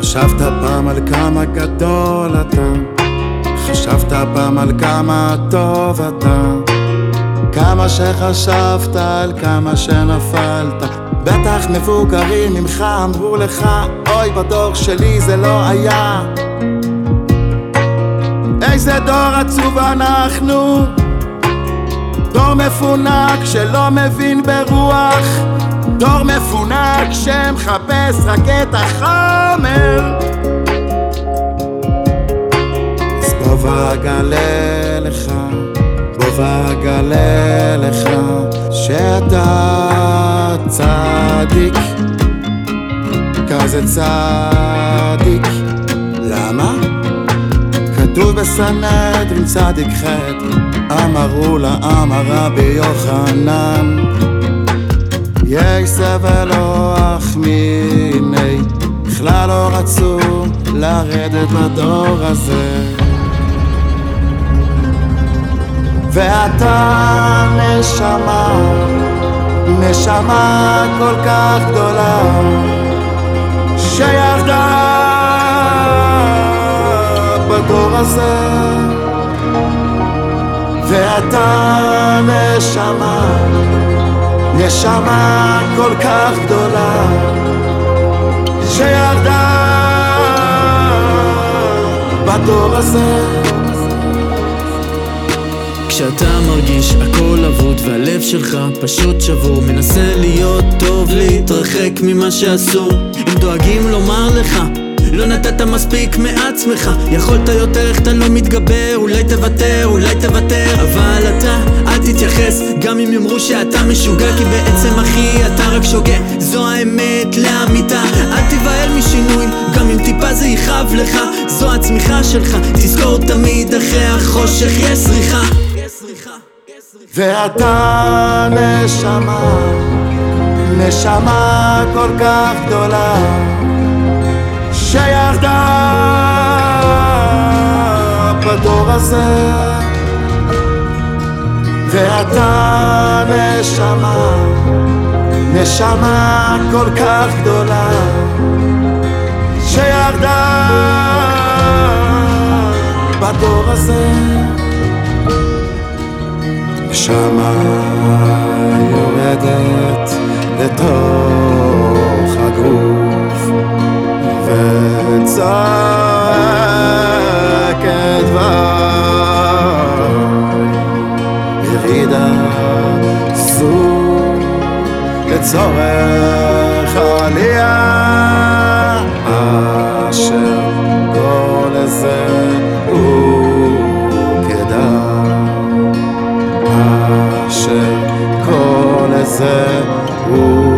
חשבת פעם על כמה גדול אתה? חשבת פעם על כמה טוב אתה? כמה שחשבת על כמה שנפלת? בטח מבוגרים ממך אמרו לך אוי בדור שלי זה לא היה. איזה דור עצוב אנחנו. דור מפונק שלא מבין ברוח. דור מפונק שמחפש רק את החומר. אז בוא ואגלה לך, בוא ואגלה לך שאתה צדיק. כזה צדיק. למה? כתוב בסנהדרין צדיק חטא אמרו לעם הרבי יוחנן יש ולא אך מיני בכלל לא רצו לרדת בדור הזה. ואתה נשמה, נשמה כל כך גדולה שירדה בדור הזה. ואתה נשמה נשמה כל כך גדולה שירדה בדור הזה. כשאתה מרגיש הכל אבוד והלב שלך פשוט שבור מנסה להיות טוב להתרחק ממה שעשו. הם דואגים לומר לך לא נתת מספיק מעצמך. יכולת יותר איך אתה לא מתגבר אולי תוותר, אולי תוותר אל תתייחס גם אם יאמרו שאתה משוגע כי בעצם אחי אתה רק שוגה. זו האמת לאמיתה. אל תיבהל משינוי גם אם טיפה זה יכאב לך. זו הצמיחה שלך. תזכור תמיד אחרי החושך יש זריחה. ואתה נשמה, נשמה כל כך גדולה. שירדה בדור הזה ואתה נשמה, נשמה כל כך גדולה שירדה בדור הזה. נשמה יורדת לתוך הגוף צורך עלייה אשר כל זה הוא כדאי אשר כל זה הוא